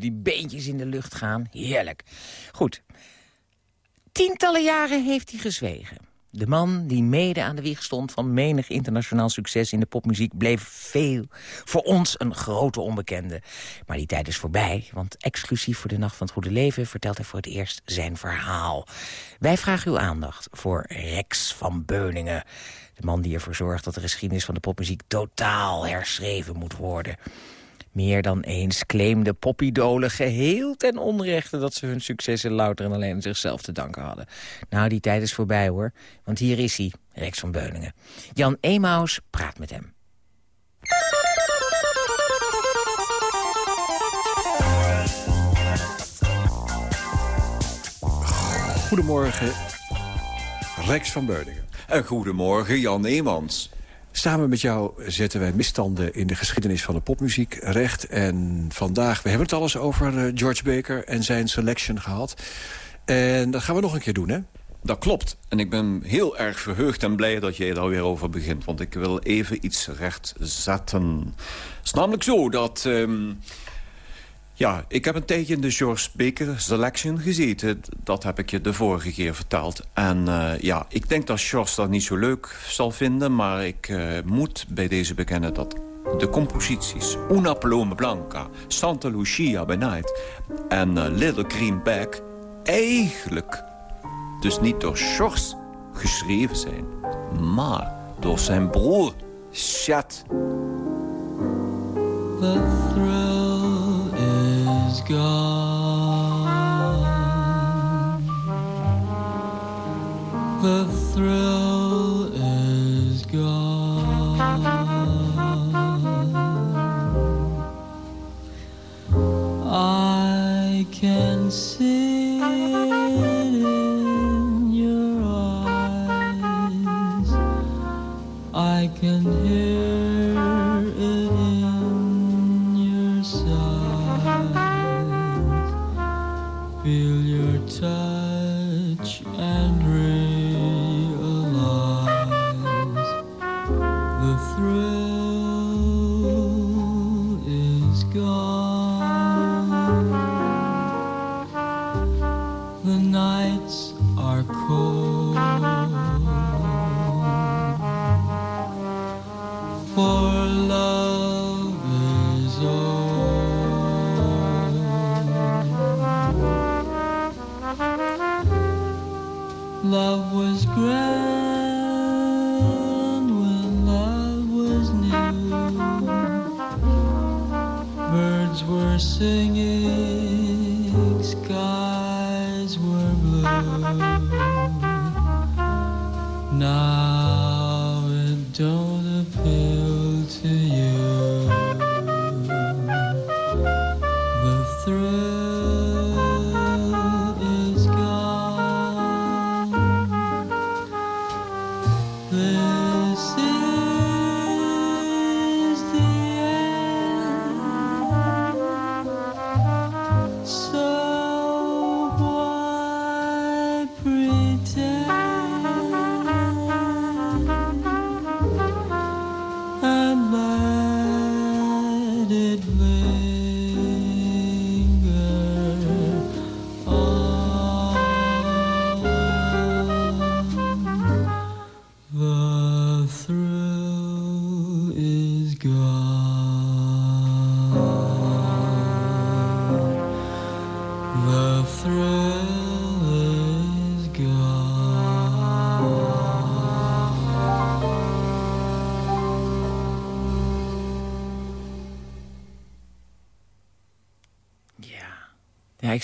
die beentjes in de lucht gaan? Heerlijk. Goed. Tientallen jaren heeft hij gezwegen. De man die mede aan de wieg stond van menig internationaal succes in de popmuziek... bleef veel voor ons een grote onbekende. Maar die tijd is voorbij, want exclusief voor de Nacht van het Goede Leven... vertelt hij voor het eerst zijn verhaal. Wij vragen uw aandacht voor Rex van Beuningen. De man die ervoor zorgt dat de geschiedenis van de popmuziek... totaal herschreven moet worden. Meer dan eens claimden popidolen geheel ten onrechte... dat ze hun successen louter en alleen aan zichzelf te danken hadden. Nou, die tijd is voorbij, hoor. Want hier is hij, Rex van Beuningen. Jan Emaus praat met hem. Goedemorgen, Rex van Beuningen. En goedemorgen, Jan Eemans. Samen met jou zetten wij misstanden in de geschiedenis van de popmuziek recht. En vandaag, we hebben het alles over eh, George Baker en zijn selection gehad. En dat gaan we nog een keer doen, hè? Dat klopt. En ik ben heel erg verheugd en blij dat jij daar weer over begint. Want ik wil even iets rechtzetten. Het is namelijk zo dat... ehm, ja, ik heb een tijdje in de George Baker Selection gezeten. Dat heb ik je de vorige keer verteld. En eh, ja, ik denk dat George dat niet zo leuk zal vinden... maar ik eh, moet bij deze bekennen dat de composities... Una Paloma Blanca, Santa Lucia by Night en eh, Little Green Bag... eigenlijk dus niet door George geschreven zijn... maar door zijn broer, Chet. The gone. The thrill is gone. I can see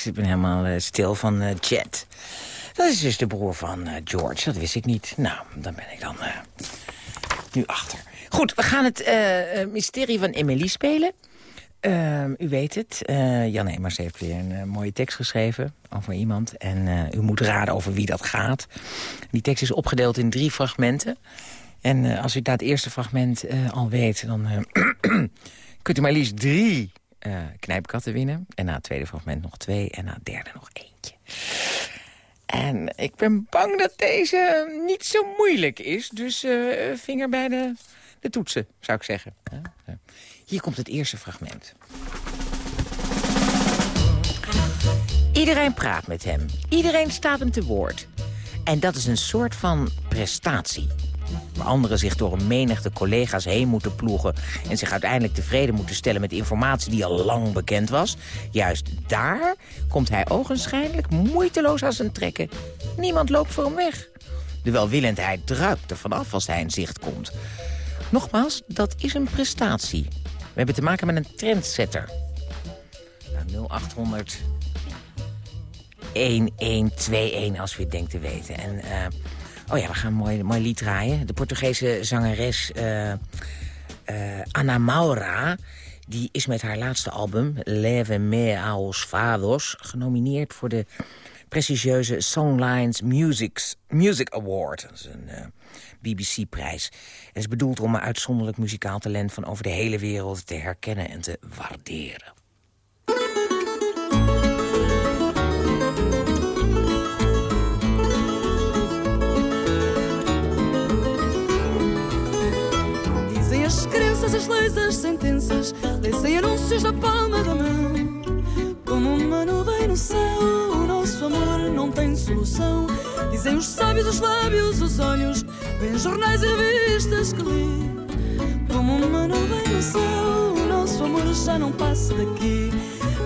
Ik ben helemaal eh, stil van eh Chet. Dat is dus de broer van eh, George, dat wist ik niet. Nou, dan ben ik dan nu achter. Goed, we gaan het mysterie van Emily spelen. Ehm, u weet het, eh, Jan Emers heeft weer een mooie tekst geschreven over iemand. En u moet raden over wie dat gaat. Die tekst is opgedeeld in drie fragmenten. En als u het eerste fragment al weet, dan kunt u maar liefst drie eh, knijpkatten winnen. En na het tweede fragment nog twee en na het derde nog eentje. En ik ben bang dat deze niet zo moeilijk is. Dus eh, vinger bij de, de toetsen, zou ik zeggen. Hier komt het eerste fragment. Iedereen praat met hem. Iedereen staat hem te woord. En dat is een soort van prestatie. Waar anderen zich door een menigte collega's heen moeten ploegen... en zich uiteindelijk tevreden moeten stellen met informatie die al lang bekend was... juist daar komt hij ogenschijnlijk moeiteloos aan zijn trekken. Niemand loopt voor hem weg. De welwillendheid druipt er vanaf als hij in zicht komt. Nogmaals, dat is een prestatie. We hebben te maken met een trendsetter. Nou, 0800 1121 als u het denkt te weten. En, eh, oh ja, we gaan een mooi, mooi lied draaien. De Portugese zangeres eh, eh, Ana Maura... die is met haar laatste album, Leve Me aos Fados... genomineerd voor de prestigieuze Songlines Music, Music Award. Dat is een eh, BBC-prijs. En is bedoeld om een uitzonderlijk muzikaal talent... van over de hele wereld te herkennen en te waarderen. As crenças, as leis, as sentenças. Lê-se anúncios na palma da mão. Como uma nuvem no céu O nosso amor não tem solução. Dizem os sábios, os lábios, os olhos. Vêm jornais e revistas que li. Como uma nuvem no céu O nosso amor já não passa daqui.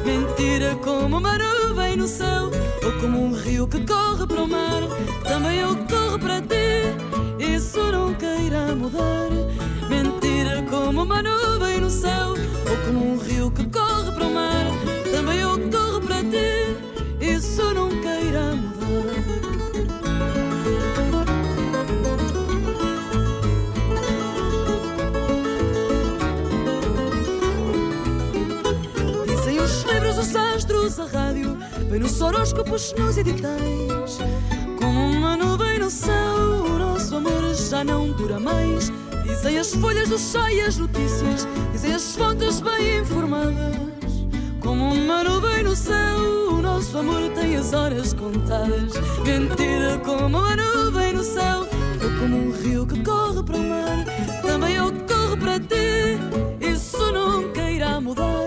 Mentira como uma nuvem no céu Ou como um rio que corre para o mar. Também eu corro para ti Isso nunca irá mudar como uma nuvem no céu Ou como um rio que corre para o mar Também eu corro para ti Isso nunca irá mudar. Dizem os astros, a rádio Vem nos horóscopos, nos editais. Como uma nuvem no céu O nosso amor já não dura mais Dizem as folhas do chá e as notícias Dizem as fontes bem informadas. Como uma nuvem no céu O nosso amor tem as horas contadas. Mentira como uma nuvem no céu Ou como um rio que corre para o mar. Também eu corro para ti Isso nunca irá mudar.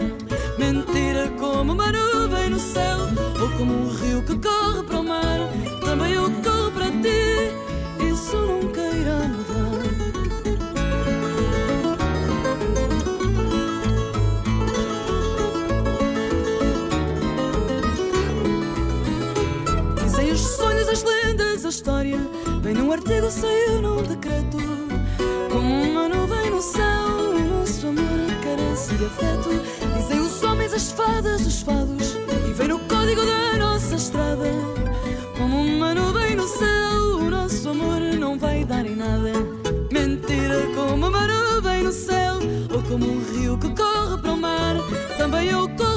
Mentira como uma nuvem no céu Ou como um rio que corre para o mar. Também eu história. Num artigo, saiu num decreto. Como uma nuvem no céu O nosso amor carece de afeto. Dizem os homens, as fadas, os fados E vem no código da nossa estrada. Como uma nuvem no céu O nosso amor não vai dar em nada. Mentira como uma nuvem no céu Ou como um rio que corre para o mar. Também eu corro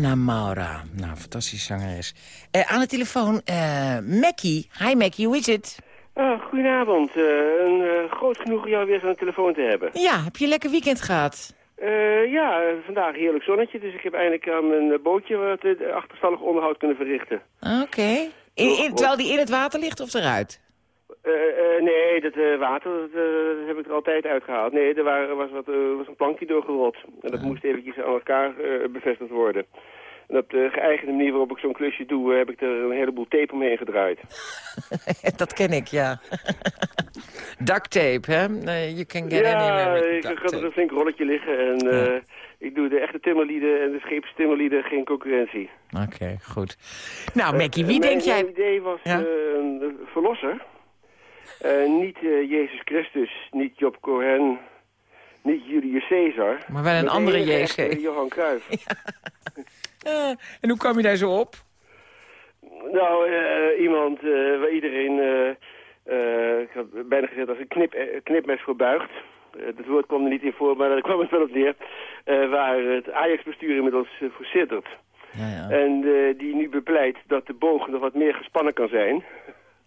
Anna Maura. Nou, fantastische zangeres. Eh, aan de telefoon, eh Mackie. Hi Mackie, hoe is het? Ah, goedenavond. Eh, een groot genoeg jou weer aan de telefoon te hebben. Ja, heb je een lekker weekend gehad? Eh, ja, vandaag heerlijk zonnetje, dus ik heb eindelijk aan mijn bootje wat achterstallig onderhoud kunnen verrichten. Oké. In- in- Terwijl die in het water ligt of eruit? Eh, eh, nee, dat eh, water dat, eh, heb ik er altijd uitgehaald. Nee, er waren, was, wat, eh, was een plankje doorgerold. En dat moest eventjes aan elkaar eh, bevestigd worden. En op de geëigende manier waarop ik zo'n klusje doe, heb ik er een heleboel tape omheen gedraaid. dat ken ik, ja. Duct tape, hè? Nee, you can get ja, anywhere with ik had er een flink rolletje liggen en eh, ik doe de echte timmerlieden en de scheepstimmerlieden geen concurrentie. Oké, goed. Nou, Mackie, wie denk mijn, jij... Mijn idee was Ja? eh, een verlosser. Eh, niet eh, Jezus Christus, niet Job Cohen, niet Julius Caesar. Maar wel een de andere Jezus. Johan Cruijff. Ah, en hoe kwam je daar zo op? Nou, eh, iemand eh, waar iedereen, eh, eh, ik had bijna gezegd als een knip, eh, knipmes voor buigt. Eh, dat woord kwam er niet in voor, maar daar kwam het wel op neer. Eh, waar het Ajax-bestuur inmiddels voor zittert. Ja, ja. En eh, die nu bepleit dat de boog nog wat meer gespannen kan zijn.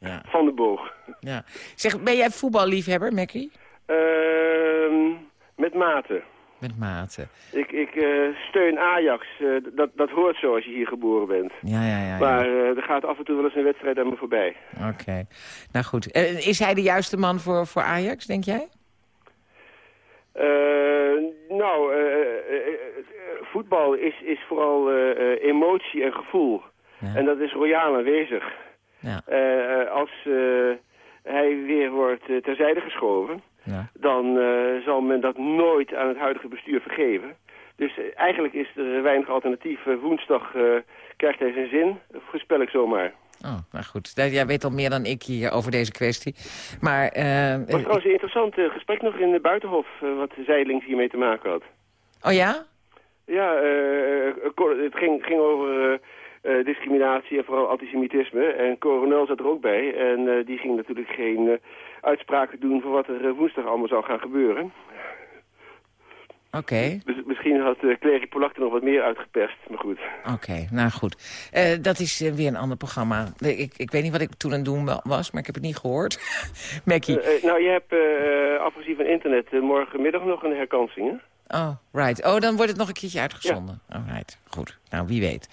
Ja. Van de boog. ja. Zeg, ben jij voetballiefhebber, Mackie? Ehm, met mate. Met mate. Ik, ik eh, steun Ajax. eh, dat, dat hoort zo als je hier geboren bent. Ja, ja, ja. Maar eh, er gaat af en toe wel eens een wedstrijd aan me voorbij. Oké. Nou goed. Is hij de juiste man voor, voor Ajax, denk jij? Nou, voetbal is, is vooral emotie en gevoel. En dat is royaal aanwezig. Ja. Eh, eh, als eh, hij weer wordt terzijde geschoven, Ja. dan zal men dat nooit aan het huidige bestuur vergeven. Dus eigenlijk is er weinig alternatief. Woensdag krijgt hij zijn zin, voorspel ik zomaar. Oh, nou goed. Jij weet al meer dan ik hier over deze kwestie. Maar... Het was trouwens een interessant eh, gesprek nog in de Buitenhof, wat Zijlings hiermee te maken had. oh ja? Ja, het ging, ging over eh, discriminatie en vooral antisemitisme. En Coronel zat er ook bij. En eh, die ging natuurlijk geen eh, uitspraken doen voor wat er woensdag allemaal zou gaan gebeuren. Oké. Dus misschien had uh, Clary Polak er nog wat meer uitgeperst, maar goed. Oké, nou goed. Dat is weer een ander programma. Ik, ik weet niet wat ik toen aan het doen wa- was, maar ik heb het niet gehoord. Mackie. Nou, je hebt afgezien van internet morgenmiddag nog een herkansing, hè? Oh, right. Oh, dan wordt het nog een keertje uitgezonden. Oh, right. Goed. Nou, wie weet.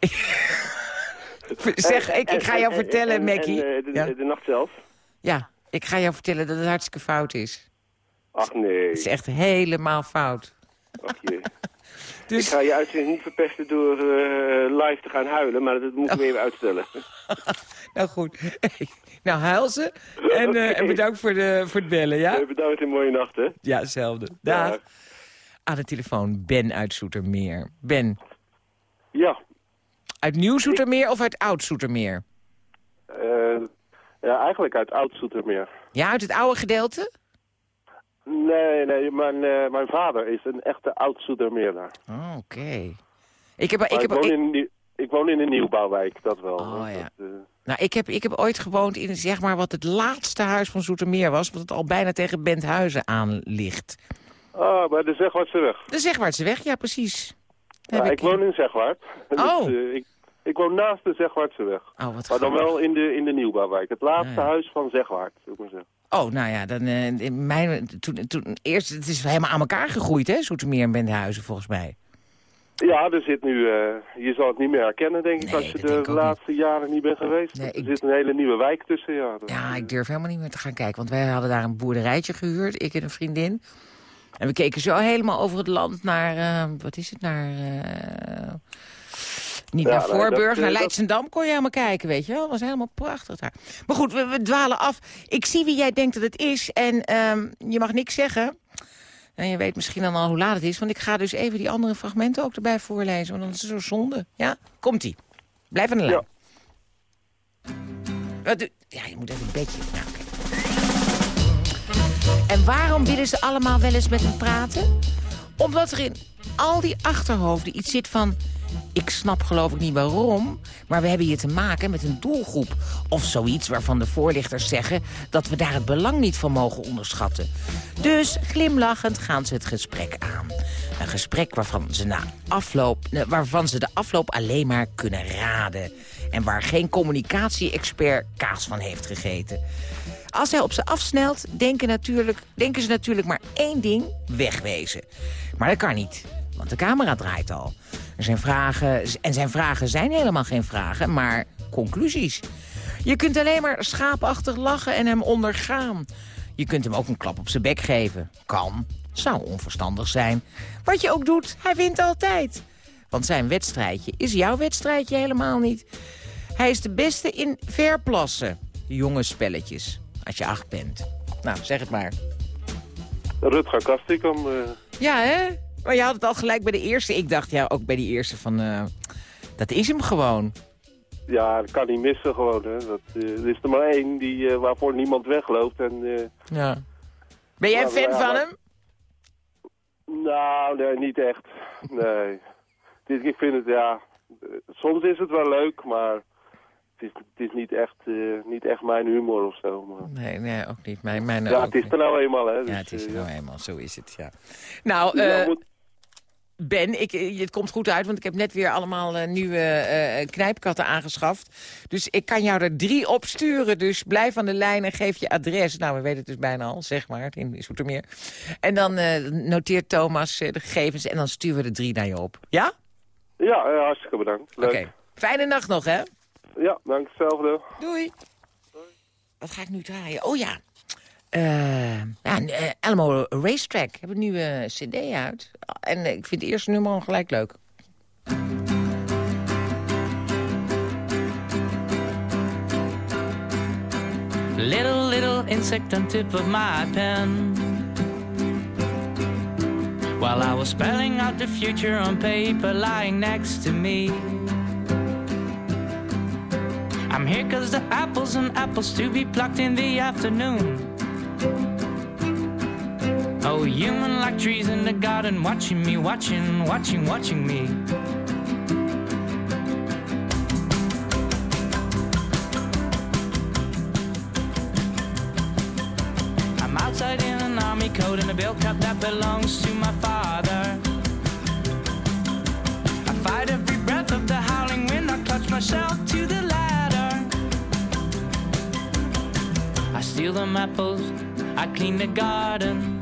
zeg, ik, ik ga jou En- en- vertellen, en- Mackie. Eh, de, ja? de nacht zelf? ja, ik ga jou vertellen dat het hartstikke fout is. Ach nee. Het is echt helemaal fout. Ach jee. Dus- Ik ga je uitzending niet verpesten door eh, live te gaan huilen, maar dat moeten we even uitstellen. Nou goed. nou, huil ze. En, eh, en bedankt voor, de, voor het bellen, ja? Bedankt en mooie nacht, hè? Ja, hetzelfde. Dag. Dag. Aan de telefoon Ben uit Zoetermeer. Ben, Ja, uit Nieuw Zoetermeer of uit Oud Zoetermeer? eh, ja eigenlijk uit Oud-Zoetermeer. Ja, uit het oude gedeelte? Nee, nee, mijn, eh, mijn vader is een echte Oud-Zoetermeerder. Oh, Oké. Ik heb, Maar ik, heb, woon ik, in, een ik woon in een nieuwbouwwijk, dat wel. Oh, Dat, ja. eh, nou, ik, heb, ik heb ooit gewoond in zeg maar, wat het laatste huis van Zoetermeer was... wat het al bijna tegen Benthuizen aan ligt. Ah, bij de Zegwaartseweg. De Zegwaartse weg, ja, precies. Ja, ik, ik- woon in Zegwaard. Oh. Dus, eh, ik, ik woon naast de Zegwaartseweg. Oh, wat Maar dan wel in de, in de nieuwbouwwijk. Het laatste ja. huis van Zegwaard, zou ik maar zeggen. Oh, nou ja, dan, eh, in mijn, toen, toen, eerst, het is helemaal aan elkaar gegroeid, hè, Zoetermeer en Benthuizen, volgens mij. Ja, er zit nu, eh, je zal het niet meer herkennen, denk ik, Nee, als je de laatste jaren niet bent geweest. Nee, er ik- zit een hele nieuwe wijk tussen, ja. Ja, ik durf helemaal niet meer te gaan kijken. Want wij hadden daar een boerderijtje gehuurd, ik en een vriendin. En we keken zo helemaal over het land naar, eh, wat is het, naar... eh, niet Ja, naar Voorburg, dat, eh, naar dat- Leidsendam kon je helemaal kijken, weet je wel. Dat was helemaal prachtig daar. Maar goed, we, we dwalen af. Ik zie wie jij denkt dat het is en ehm, je mag niks zeggen. En je weet misschien dan al hoe laat het is, want ik ga dus even die andere fragmenten ook erbij voorlezen. Want dan is het zo zonde. Ja, komt-ie. Blijf aan de lijn. Wat doe- Ja, je moet even een bedje. Ja, oké. En waarom willen ze allemaal wel eens met hem praten? Omdat er in al die achterhoofden iets zit van... ik snap geloof ik niet waarom, maar we hebben hier te maken met een doelgroep. Of zoiets waarvan de voorlichters zeggen... dat we daar het belang niet van mogen onderschatten. Dus glimlachend gaan ze het gesprek aan. Een gesprek waarvan ze, na afloop, eh, waarvan ze de afloop alleen maar kunnen raden. En waar geen communicatie-expert kaas van heeft gegeten. Als hij op ze afsnelt, denken, natuurlijk, denken ze natuurlijk maar één ding, wegwezen. Maar dat kan niet, want de camera draait al. Er zijn vragen, en zijn vragen zijn helemaal geen vragen, maar conclusies. Je kunt alleen maar schaapachtig lachen en hem ondergaan. Je kunt hem ook een klap op zijn bek geven. Kan. Zou onverstandig zijn. Wat je ook doet, hij wint altijd. Want zijn wedstrijdje is jouw wedstrijdje helemaal niet. Hij is de beste in verplassen. Jonge spelletjes. Als je acht bent. Nou, zeg het maar. Rutger Kastikum. Uh... Ja, hè? Maar je had het al gelijk bij de eerste. Ik dacht, ja, ook bij die eerste van... Uh, dat is hem gewoon. Ja, dat kan niet missen gewoon. Hè. Dat, uh, er is er maar één die, waarvoor niemand wegloopt. En, ja. Ben jij een fan van hem? Nou, nee, niet echt. Nee. ik vind het, ja... Soms is het wel leuk, maar het is, het is niet, echt, uh, niet echt mijn humor of zo. Maar... Nee, nee, ook niet. Mijn, mijn ja, het is er nou eenmaal, hè. Dus, ja, het is er uh, nou eenmaal. Zo is het, ja. Nou, uh, moet... Ben, ik, het komt goed uit, want ik heb net weer allemaal uh, nieuwe knijpkatten aangeschaft. Dus ik kan jou er drie opsturen. Dus blijf aan de lijn en geef je adres. Nou, we weten het dus bijna al, zeg maar, in Zoetermeer. En dan noteert Thomas de gegevens en dan sturen we de drie naar je op. Ja? Ja, hartstikke bedankt. Oké. Okay. Fijne nacht nog, hè? Ja, dank hetzelfde. Doei. Doei. Wat ga ik nu draaien? Oh ja. Uh, ja, uh, Elmo Racetrack. Ik heb een nieuwe cd uit. En uh, ik vind het eerste nummer al gelijk leuk. Little, little insect on tip of my pen While I was spelling out the future on paper lying next to me I'm here cause the apples and apples to be plucked in the afternoon Oh, human like trees in the garden, watching me, watching, watching, watching me. I'm outside in an army coat and a bill cap that belongs to my father. I fight every breath of the howling wind, I clutch myself to the ladder. Steal them apples, I clean the garden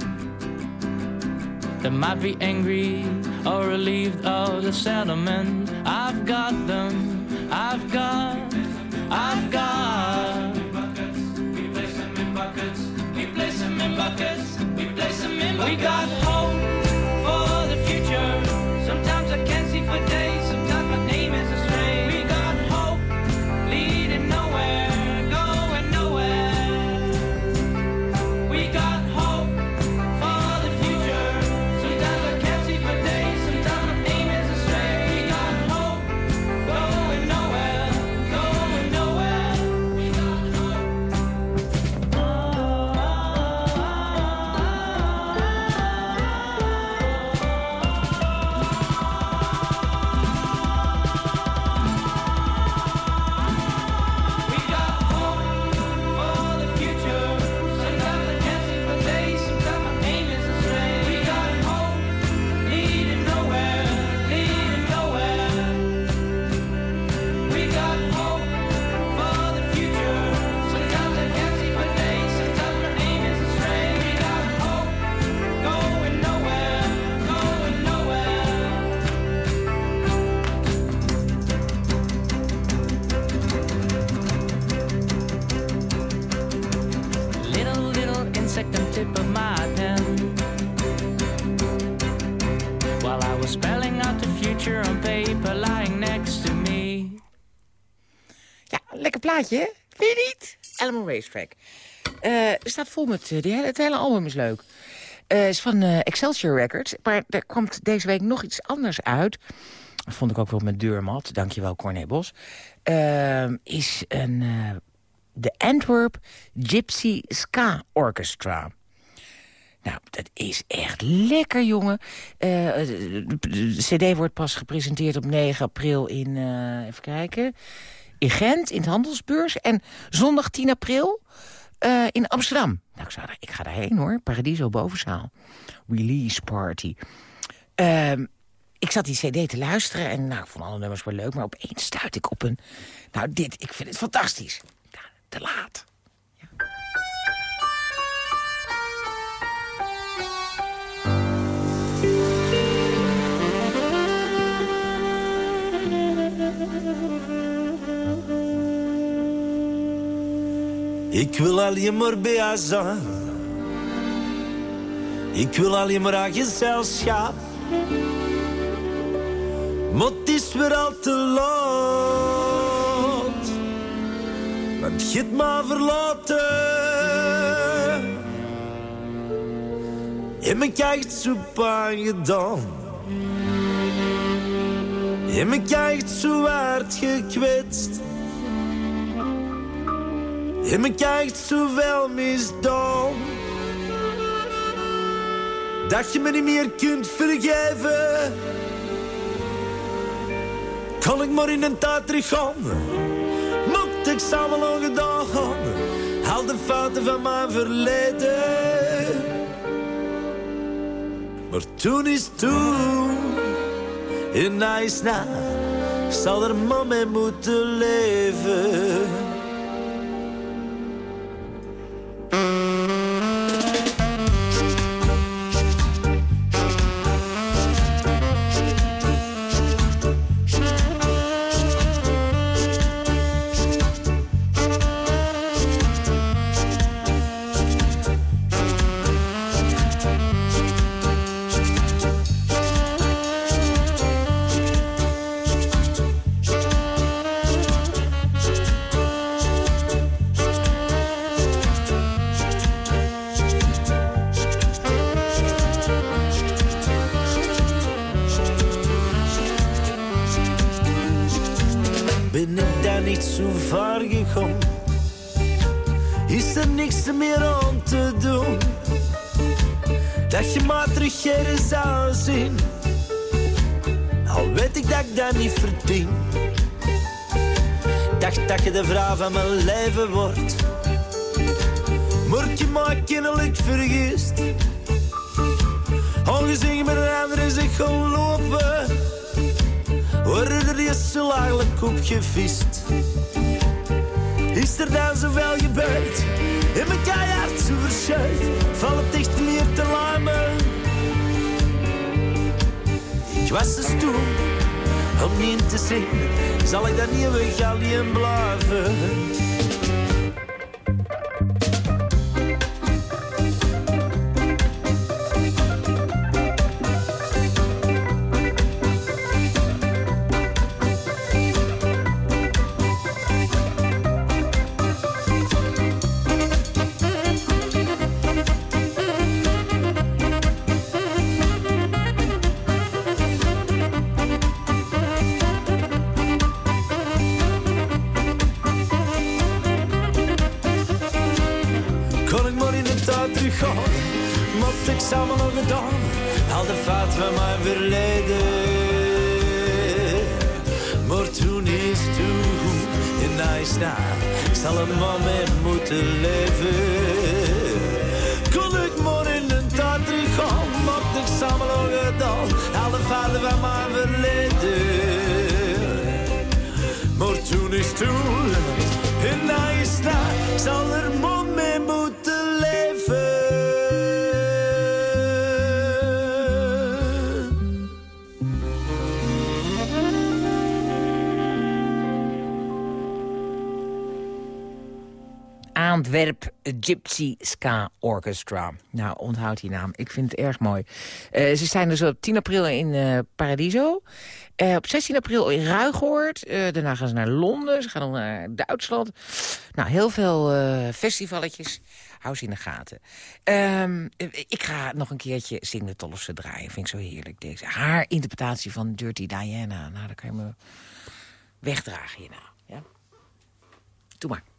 They might be angry or relieved of the settlement. I've got them, I've got, I've got. We place them in buckets, we place them in buckets, we place them in buckets. We got hope plaatje? Vind je niet? Elmo Racetrack. Er staat vol met... eh, hele, het hele album is leuk. Eh is van Excelsior Records. Maar er komt deze week nog iets anders uit. Dat vond ik ook wel met deurmat. Dankjewel, Corné Bos. Eh, is een... de Antwerp Gypsy Ska Orchestra. Nou, dat is echt lekker, jongen. De cd wordt pas gepresenteerd op 9 april in... eh, even kijken... In Gent, in het Handelsbeurs. En zondag 10 april eh, in Amsterdam. Nou, ik, zou daar, ik ga daarheen, hoor. Paradiso Bovenzaal. Release Party. Ehm, ik zat die cd te luisteren en nou, vond alle nummers wel leuk. Maar opeens stuit ik op een... Nou, dit, ik vind het fantastisch. Ja, te laat. Ik wil alleen maar bij haar zijn. Ik wil alleen maar haar gezelschap. Maar het is weer al te laat. Want je het maar verlaten. Je me kijkt zo pijn gedaan. Je me kijkt zo hard gekwetst. Je me kijkt zo wel misdaan. Dat je me niet meer kunt vergeven. Kan ik maar in een tijd terug gaan. Mocht ik samen al gedaan. Al de fouten van mijn verleden. Maar toen is toen. En hij is na. Zal er maar mee moeten leven. Al weet ik dat ik dat niet verdien. Dacht dat je de vrouw van mijn leven wordt. Maar je maar kennelijk vergist. Aangezien met een ander is ik lopen worden er eerst zo lagelijk op gevist. Is er dan zoveel gebeurd? In mijn keihard zo verschuit, val het echt meer te lamen. Was dus toen, om niet te zien, zal ik dan niet weg alleen blijven. Antwerp Gypsy Ska Orchestra. Nou, onthoud die naam. Ik vind het erg mooi. Eh, ze zijn dus op 10 april in eh, Paradiso. Eh, op 16 april in Ruigoord. Daarna gaan ze naar Londen. Ze gaan dan naar Duitsland. Nou, heel veel festivaletjes. Hou ze in de gaten. Ehm, ik ga nog een keertje Sing de Tolfse draaien. Vind ik zo heerlijk. Deze. Haar interpretatie van Dirty Diana. Nou, dan kan je me wegdragen hierna. Ja? Doe maar.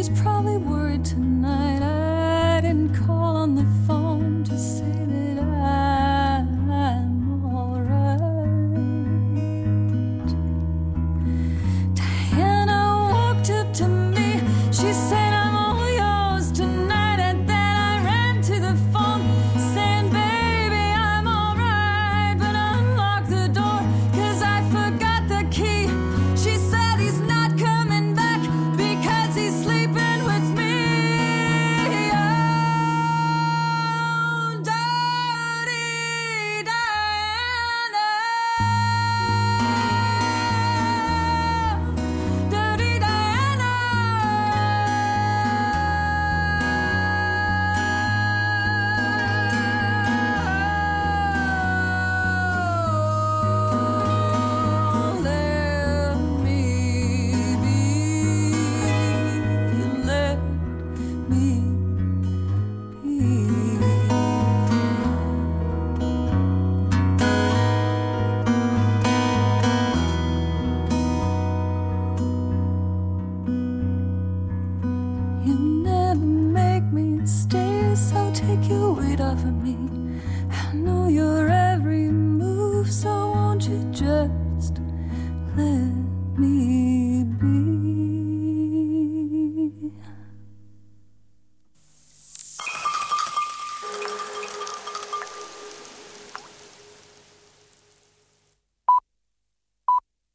She's probably